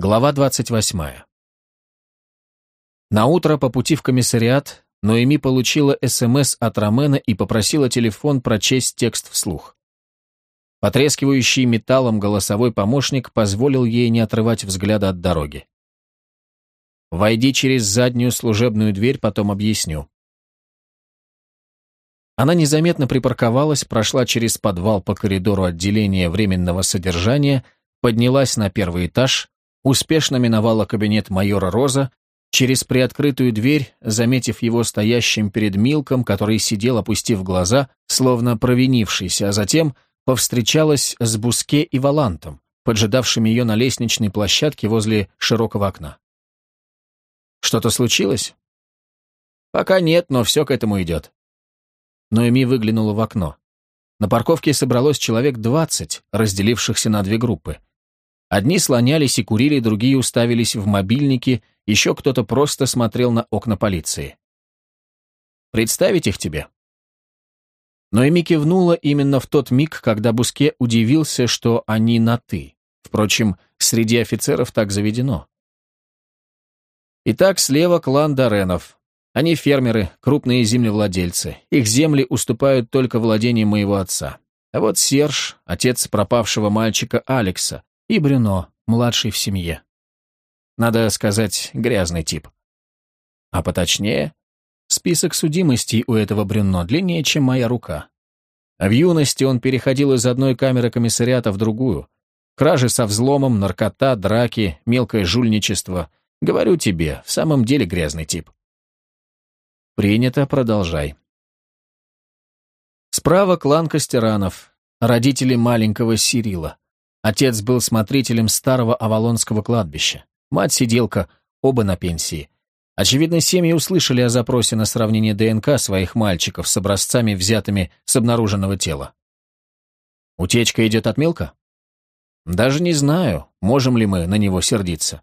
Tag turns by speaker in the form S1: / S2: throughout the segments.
S1: Глава 28. На утро по пути в комиссариат Ноэми получила СМС от Ромена и попросила телефон прочесть текст вслух. Потрескивающий металлом голосовой помощник позволил ей не отрывать взгляда от дороги. «Войди через заднюю служебную дверь, потом объясню». Она незаметно припарковалась, прошла через подвал по коридору отделения временного содержания, поднялась на первый этаж, успешно миновала кабинет майора Роза, через приоткрытую дверь, заметив его стоящим перед Милком, который сидел, опустив глаза, словно провинившийся, а затем повстречалась с Буске и Валантом, поджидавшими ее на лестничной площадке возле широкого окна. «Что-то случилось?» «Пока нет, но все к этому идет». Ноэми выглянула в окно. На парковке собралось человек двадцать, разделившихся на две группы. Одни слонялись и курили, другие уставились в мобильники, еще кто-то просто смотрел на окна полиции. «Представить их тебе?» Но Эми кивнула именно в тот миг, когда Буске удивился, что они на «ты». Впрочем, среди офицеров так заведено. Итак, слева клан Доренов. Они фермеры, крупные землевладельцы. Их земли уступают только владениям моего отца. А вот Серж, отец пропавшего мальчика Алекса, и Брюно, младший в семье. Надо сказать, грязный тип. А поточнее, список судимостей у этого Брюно длиннее, чем моя рука. В юности он переходил из одной камеры комиссариата в другую. Кражи со взломом, наркота, драки, мелкое жульничество. Говорю тебе, в самом деле грязный тип. Принято, продолжай. Справа клан Костеранов, родители маленького Сирила. Отец был смотрителем старого Авалонского кладбища. Мать сиделка, оба на пенсии. Очевидно, семьи услышали о запросе на сравнение ДНК своих мальчиков с образцами, взятыми с обнаруженного тела. Утечка идет от Милка? Даже не знаю, можем ли мы на него сердиться.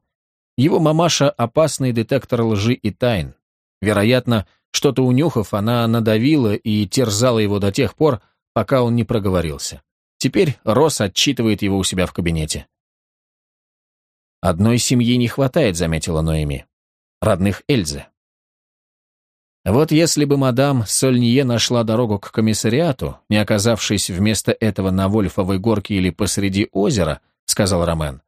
S1: Его мамаша — опасный детектор лжи и тайн. Вероятно, что-то унюхав, она надавила и терзала его до тех пор, пока он не проговорился. Теперь Росс отчитывает его у себя в кабинете. «Одной семьи не хватает», — заметила Ноэми. «Родных Эльзы». Вот если бы мадам Сольнье нашла дорогу к комиссариату, не оказавшись вместо этого на Вольфовой горке или посреди озера, сказал Ромен.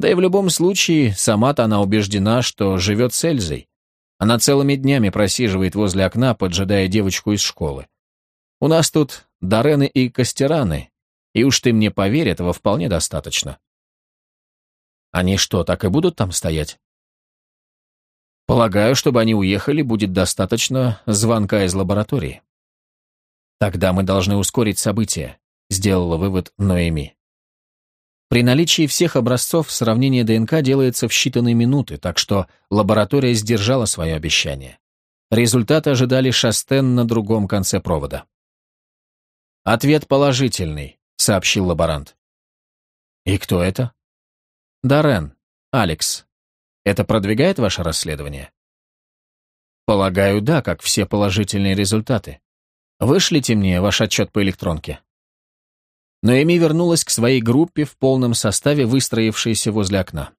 S1: Да и в любом случае, сама-то она убеждена, что живет с Эльзой. Она целыми днями просиживает возле окна, поджидая девочку из школы. У нас тут Дорены и Костераны, и уж ты мне поверь, этого вполне достаточно. Они что, так и будут там стоять? Полагаю, чтобы они уехали, будет достаточно звонка из лаборатории. Тогда мы должны ускорить события, сделала вывод Ноэми. При наличии всех образцов сравнение ДНК делается в считанные минуты, так что лаборатория сдержала свое обещание. Результаты ожидали Шастен на другом конце провода. Ответ положительный сообщил лаборант. «И кто это?» «Даррен, Алекс. Это продвигает ваше расследование?» «Полагаю, да, как все положительные результаты. Вышлите мне ваш отчет по электронке». Но Эми вернулась к своей группе в полном составе, выстроившейся возле окна.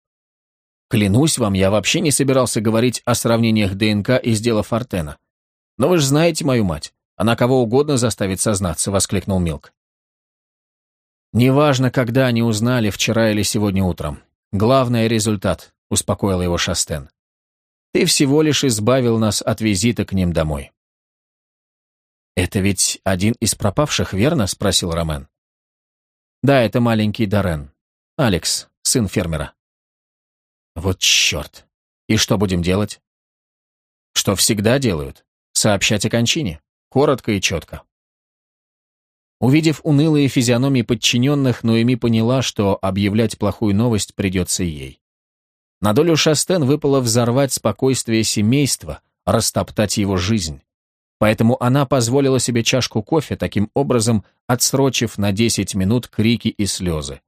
S1: «Клянусь вам, я вообще не собирался говорить о сравнениях ДНК из дела Фортена. Но вы же знаете мою мать. Она кого угодно заставит сознаться», — воскликнул Милк. «Неважно, когда они узнали, вчера или сегодня утром. Главное — результат», — успокоил его Шастен. «Ты всего лишь избавил нас от визита к ним домой». «Это ведь один из пропавших, верно?» — спросил Ромен. «Да, это маленький Дорен. Алекс, сын фермера». «Вот черт! И что будем делать?» «Что всегда делают. Сообщать о кончине. Коротко и четко». Увидев унылые физиономии подчиненных, Ноэми поняла, что объявлять плохую новость придется ей. На долю Шастен выпало взорвать спокойствие семейства, растоптать его жизнь. Поэтому она позволила себе чашку кофе, таким образом отсрочив на 10 минут крики и слезы.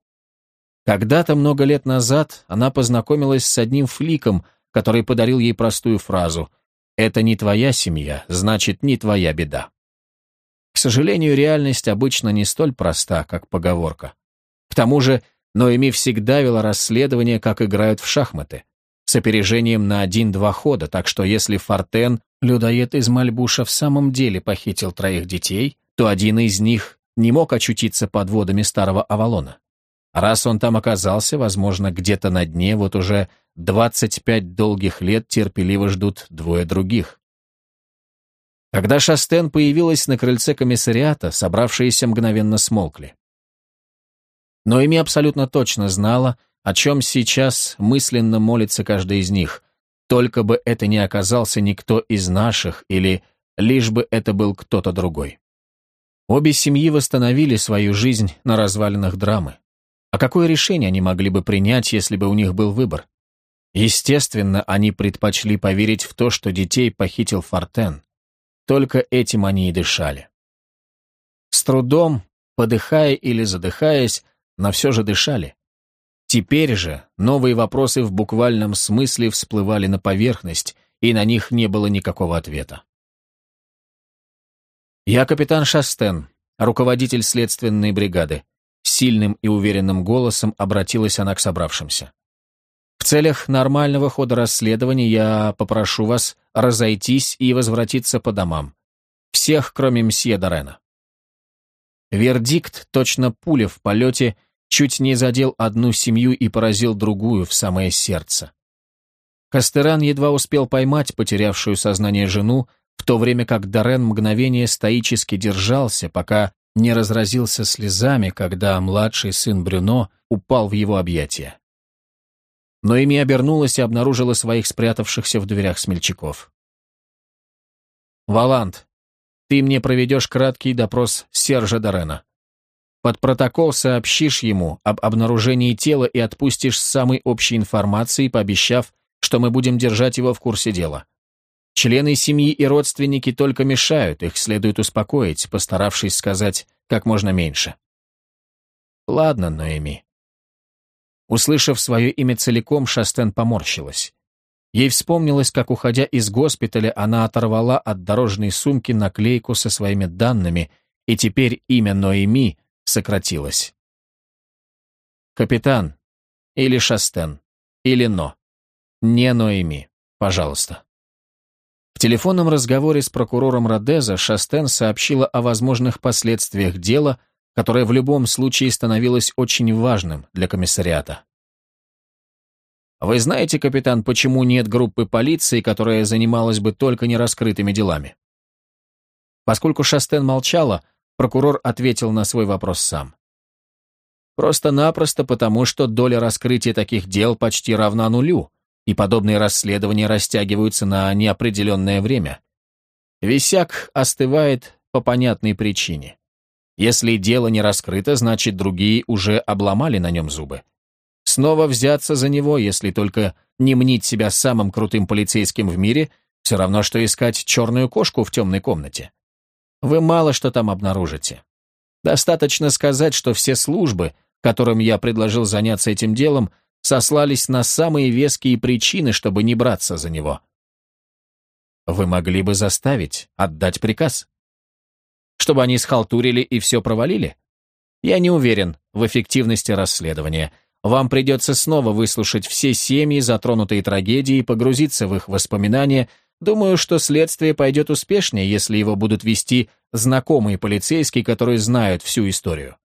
S1: Когда-то много лет назад она познакомилась с одним фликом, который подарил ей простую фразу «Это не твоя семья, значит, не твоя беда». К сожалению, реальность обычно не столь проста, как поговорка. К тому же, но Эми всегда вела расследование, как играют в шахматы, с опережением на один-два хода, так что если Фортен, людоед из Мальбуша, в самом деле похитил троих детей, то один из них не мог очутиться под водами старого Авалона. Раз он там оказался, возможно, где-то на дне, вот уже 25 долгих лет терпеливо ждут двое других. Когда Шастен появилась на крыльце комиссариата, собравшиеся мгновенно смолкли. Но Эми абсолютно точно знала, о чем сейчас мысленно молится каждый из них, только бы это не оказался никто из наших или лишь бы это был кто-то другой. Обе семьи восстановили свою жизнь на развалинах драмы. А какое решение они могли бы принять, если бы у них был выбор? Естественно, они предпочли поверить в то, что детей похитил Фортен. Только этим они и дышали. С трудом, подыхая или задыхаясь, но все же дышали. Теперь же новые вопросы в буквальном смысле всплывали на поверхность, и на них не было никакого ответа. «Я капитан Шастен, руководитель следственной бригады», сильным и уверенным голосом обратилась она к собравшимся. В целях нормального хода расследования я попрошу вас разойтись и возвратиться по домам. Всех, кроме мсье Дорена. Вердикт, точно пуля в полете, чуть не задел одну семью и поразил другую в самое сердце. Кастеран едва успел поймать потерявшую сознание жену, в то время как Дорен мгновение стоически держался, пока не разразился слезами, когда младший сын Брюно упал в его объятия. Но ими обернулась и обнаружила своих спрятавшихся в дверях смельчаков. «Валант, ты мне проведешь краткий допрос Сержа Дорена. Под протокол сообщишь ему об обнаружении тела и отпустишь с самой общей информацией, пообещав, что мы будем держать его в курсе дела. Члены семьи и родственники только мешают, их следует успокоить, постаравшись сказать как можно меньше. Ладно, Ноэми. Услышав свое имя целиком, Шастен поморщилась. Ей вспомнилось, как, уходя из госпиталя, она оторвала от дорожной сумки наклейку со своими данными, и теперь имя Ноэми сократилось. «Капитан» или «Шастен» или «Но». Не Ноэми, пожалуйста. В телефонном разговоре с прокурором Родеза Шастен сообщила о возможных последствиях дела, которое в любом случае становилось очень важным для комиссариата. Вы знаете, капитан, почему нет группы полиции, которая занималась бы только нераскрытыми делами? Поскольку Шастен молчала, прокурор ответил на свой вопрос сам. Просто-напросто потому, что доля раскрытия таких дел почти равна нулю, и подобные расследования растягиваются на неопределенное время. Висяк остывает по понятной причине. Если дело не раскрыто, значит, другие уже обломали на нем зубы. Снова взяться за него, если только не мнить себя самым крутым полицейским в мире, все равно, что искать черную кошку в темной комнате. Вы мало что там обнаружите. Достаточно сказать, что все службы, которым я предложил заняться этим делом, сослались на самые веские причины, чтобы не браться за него. Вы могли бы заставить, отдать приказ. Чтобы они схалтурили и все провалили? Я не уверен в эффективности расследования – вам придется снова выслушать все семьи, затронутые трагедией, погрузиться в их воспоминания. Думаю, что следствие пойдет успешнее, если его будут вести знакомые полицейские, которые знают всю историю.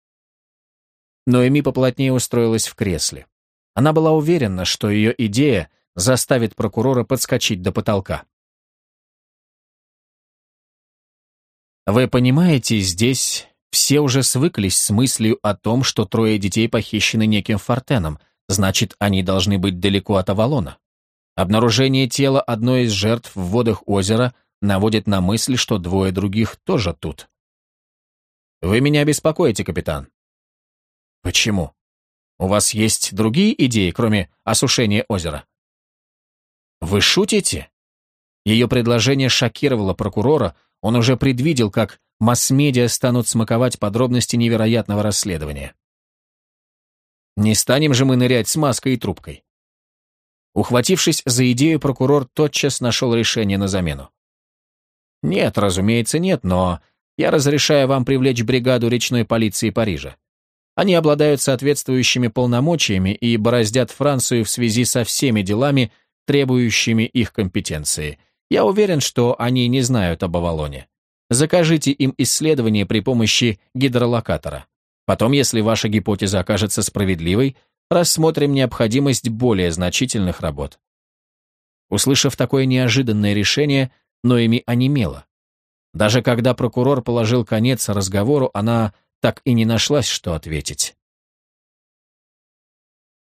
S1: Но Эми поплотнее устроилась в кресле. Она была уверена, что ее идея заставит прокурора подскочить до потолка. Вы понимаете, здесь все уже свыклись с мыслью о том, что трое детей похищены неким Фортеном, значит, они должны быть далеко от Авалона. Обнаружение тела одной из жертв в водах озера наводит на мысль, что двое других тоже тут. Вы меня беспокоите, капитан. Почему? У вас есть другие идеи, кроме осушения озера? Вы шутите? Ее предложение шокировало прокурора, он уже предвидел, как масс-медиа станут смаковать подробности невероятного расследования. Не станем же мы нырять с маской и трубкой. Ухватившись за идею, прокурор тотчас нашел решение на замену. Нет, разумеется, нет, но я разрешаю вам привлечь бригаду речной полиции Парижа. Они обладают соответствующими полномочиями и бороздят Францию в связи со всеми делами, требующими их компетенции. Я уверен, что они не знают об Авалоне. Закажите им исследование при помощи гидролокатора. Потом, если ваша гипотеза окажется справедливой, рассмотрим необходимость более значительных работ. Услышав такое неожиданное решение, Ноэми онемела. Даже когда прокурор положил конец разговору, она так и не нашлась, что ответить.